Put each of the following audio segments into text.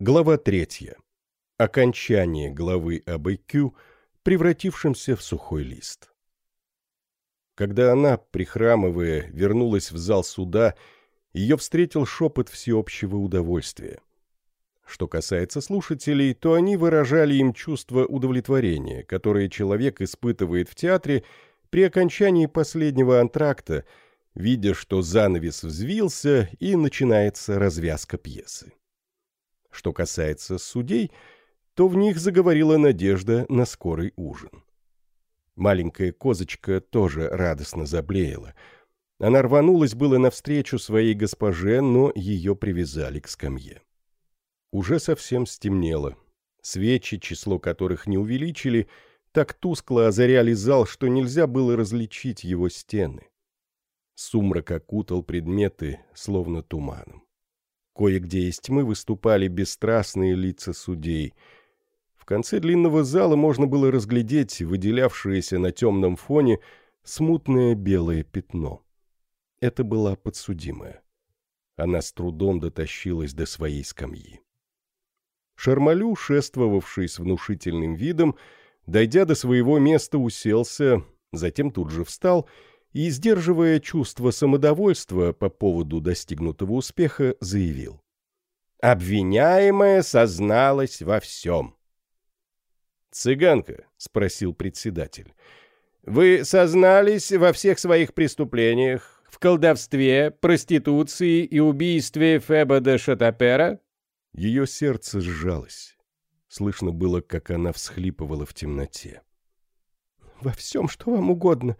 Глава третья. Окончание главы об IQ, превратившемся в сухой лист. Когда она, прихрамывая, вернулась в зал суда, ее встретил шепот всеобщего удовольствия. Что касается слушателей, то они выражали им чувство удовлетворения, которое человек испытывает в театре при окончании последнего антракта, видя, что занавес взвился и начинается развязка пьесы. Что касается судей, то в них заговорила надежда на скорый ужин. Маленькая козочка тоже радостно заблеяла. Она рванулась было навстречу своей госпоже, но ее привязали к скамье. Уже совсем стемнело. Свечи, число которых не увеличили, так тускло озаряли зал, что нельзя было различить его стены. Сумрак окутал предметы, словно туманом. Кое-где из тьмы выступали бесстрастные лица судей. В конце длинного зала можно было разглядеть выделявшееся на темном фоне смутное белое пятно. Это была подсудимая. Она с трудом дотащилась до своей скамьи. Шармалю, шествовавший с внушительным видом, дойдя до своего места, уселся, затем тут же встал и, сдерживая чувство самодовольства по поводу достигнутого успеха, заявил. «Обвиняемая созналась во всем». «Цыганка?» — спросил председатель. «Вы сознались во всех своих преступлениях, в колдовстве, проституции и убийстве Феба де Шатапера?» Ее сердце сжалось. Слышно было, как она всхлипывала в темноте. «Во всем, что вам угодно,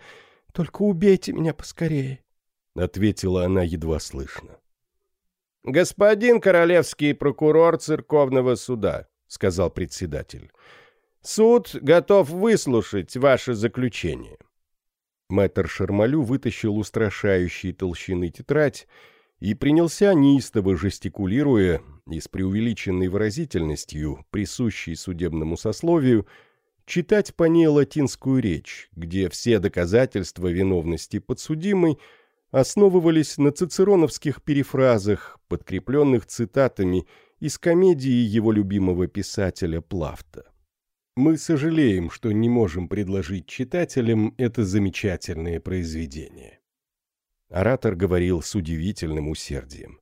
только убейте меня поскорее», — ответила она едва слышно. «Господин королевский прокурор церковного суда», — сказал председатель, — «суд готов выслушать ваше заключение». Мэтр Шармалю вытащил устрашающие толщины тетрадь и принялся неистово жестикулируя и с преувеличенной выразительностью, присущей судебному сословию, читать по ней латинскую речь, где все доказательства виновности подсудимой основывались на цицероновских перефразах, подкрепленных цитатами из комедии его любимого писателя Плафта. Мы сожалеем, что не можем предложить читателям это замечательное произведение. Оратор говорил с удивительным усердием.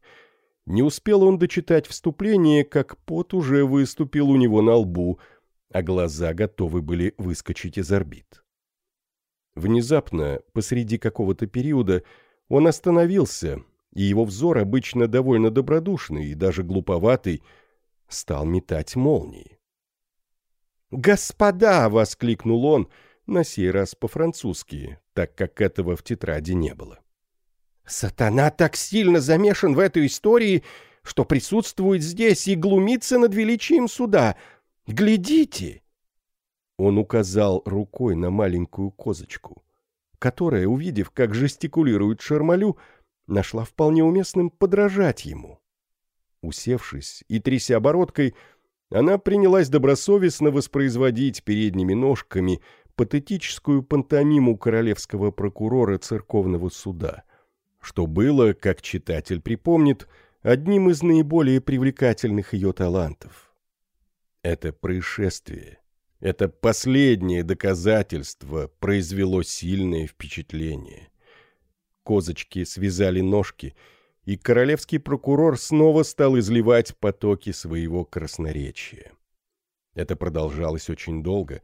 Не успел он дочитать вступление, как пот уже выступил у него на лбу, а глаза готовы были выскочить из орбит. Внезапно, посреди какого-то периода, он остановился, и его взор, обычно довольно добродушный и даже глуповатый, стал метать молнии. «Господа!» — воскликнул он, на сей раз по-французски, так как этого в тетради не было. Сатана так сильно замешан в этой истории, что присутствует здесь и глумится над величием суда. Глядите!» Он указал рукой на маленькую козочку, которая, увидев, как жестикулирует Шармалю, нашла вполне уместным подражать ему. Усевшись и тряся бородкой, она принялась добросовестно воспроизводить передними ножками патетическую пантомиму королевского прокурора церковного суда — что было, как читатель припомнит, одним из наиболее привлекательных ее талантов. Это происшествие, это последнее доказательство произвело сильное впечатление. Козочки связали ножки, и королевский прокурор снова стал изливать потоки своего красноречия. Это продолжалось очень долго,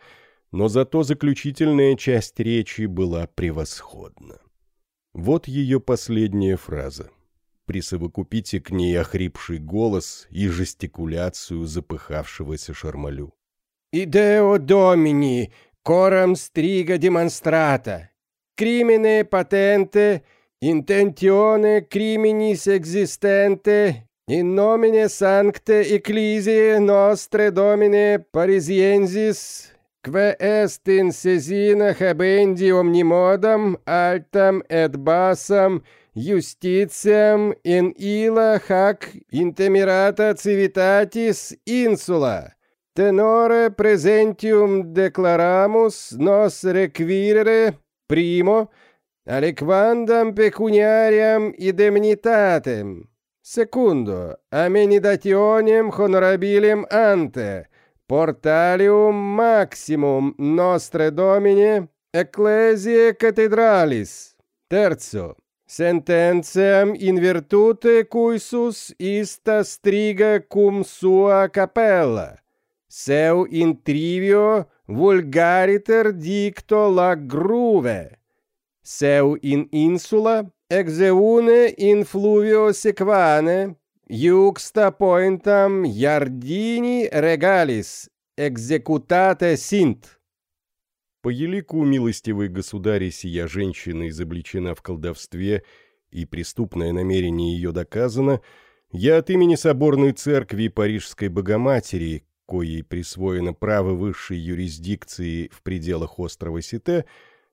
но зато заключительная часть речи была превосходна. Вот ее последняя фраза. Присовокупите к ней охрипший голос и жестикуляцию запыхавшегося Шармалю. «Идео домини, корам стрига демонстрата, кримине патенте, интентионе крiminis existente, in nomine sancte ecclesiae nostre domine parisiensis que est in sesina habendi omnimodam altam et basam justitiam in illa hac intemirata civitatis insula. Tenore presentium declaramus nos requirere primo aliquandam pecuniariam indemnitatem Секундо, amenidationem honorabilem ante, portalium maximum nostre domine, ecclesiae cathedralis. Terzo, Sententem in virtute cuisus ista striga cum sua capella. Seu in trivio vulgariter dicto la gruve. Seu in insula exeune in fluvio sequane, iuxta pointam iardini regalis executate sint. По елику милостивой государи сия женщина изобличена в колдовстве, и преступное намерение ее доказано, я от имени Соборной Церкви Парижской Богоматери, коей присвоено право высшей юрисдикции в пределах острова Сите,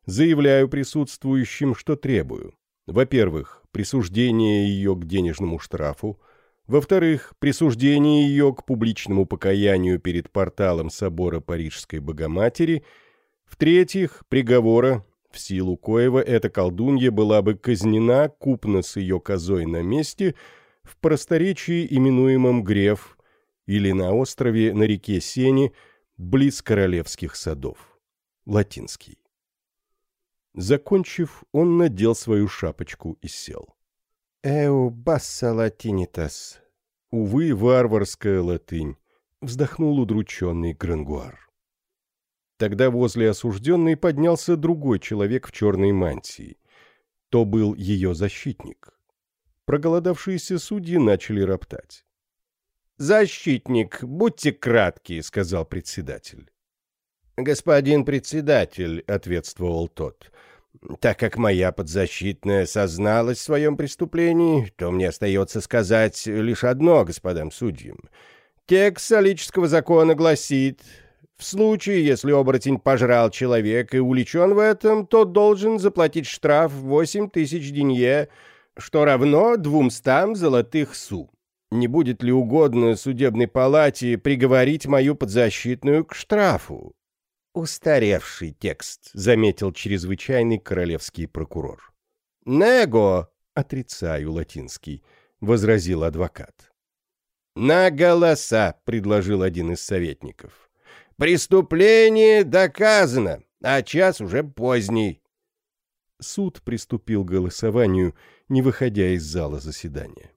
заявляю присутствующим, что требую. Во-первых, присуждение ее к денежному штрафу. Во-вторых, присуждение ее к публичному покаянию перед порталом собора Парижской Богоматери. В-третьих, приговора, в силу коего эта колдунья была бы казнена купно с ее козой на месте в просторечии, именуемом Греф, или на острове на реке Сени, близ королевских садов. Латинский. Закончив, он надел свою шапочку и сел. «Эу басса латинитас». Увы, варварская латынь, вздохнул удрученный Грангуар. Тогда возле осужденной поднялся другой человек в черной мантии. То был ее защитник. Проголодавшиеся судьи начали роптать. «Защитник, будьте кратки», — сказал председатель. «Господин председатель», — ответствовал тот, — «так как моя подзащитная созналась в своем преступлении, то мне остается сказать лишь одно господам судьям. Текст солического закона гласит, в случае, если оборотень пожрал человека и уличен в этом, то должен заплатить штраф в восемь тысяч денье, что равно двумстам золотых су. Не будет ли угодно судебной палате приговорить мою подзащитную к штрафу? «Устаревший текст», — заметил чрезвычайный королевский прокурор. «Него!» — отрицаю латинский, — возразил адвокат. «На голоса!» — предложил один из советников. «Преступление доказано, а час уже поздний». Суд приступил к голосованию, не выходя из зала заседания.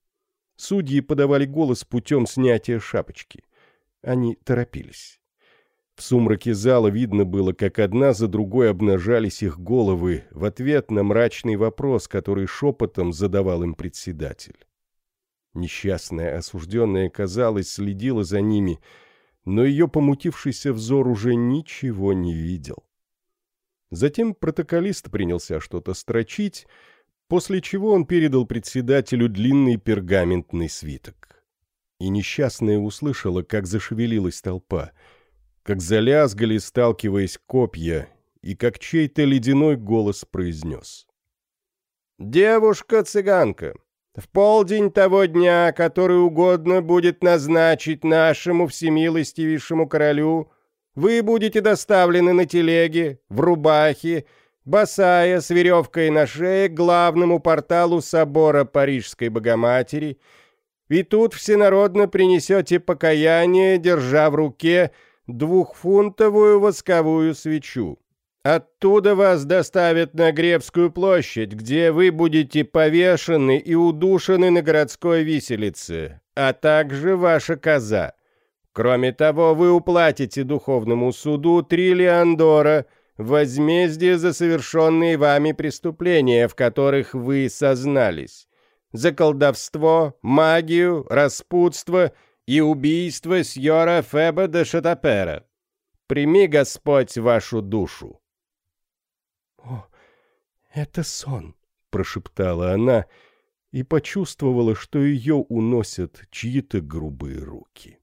Судьи подавали голос путем снятия шапочки. Они торопились. В сумраке зала видно было, как одна за другой обнажались их головы в ответ на мрачный вопрос, который шепотом задавал им председатель. Несчастная осужденная, казалось, следила за ними, но ее помутившийся взор уже ничего не видел. Затем протоколист принялся что-то строчить, после чего он передал председателю длинный пергаментный свиток. И несчастная услышала, как зашевелилась толпа — как залязгали, сталкиваясь копья, и как чей-то ледяной голос произнес. «Девушка-цыганка, в полдень того дня, который угодно будет назначить нашему всемилостивейшему королю, вы будете доставлены на телеге, в рубахе, босая с веревкой на шее к главному порталу собора Парижской Богоматери, и тут всенародно принесете покаяние, держа в руке — двухфунтовую восковую свечу. Оттуда вас доставят на Гребскую площадь, где вы будете повешены и удушены на городской виселице, а также ваша коза. Кроме того, вы уплатите духовному суду три леандора возмездие за совершенные вами преступления, в которых вы сознались. За колдовство, магию, распутство — и убийство сьора Феба де Шатапера. Прими, Господь, вашу душу». «О, это сон», — прошептала она и почувствовала, что ее уносят чьи-то грубые руки.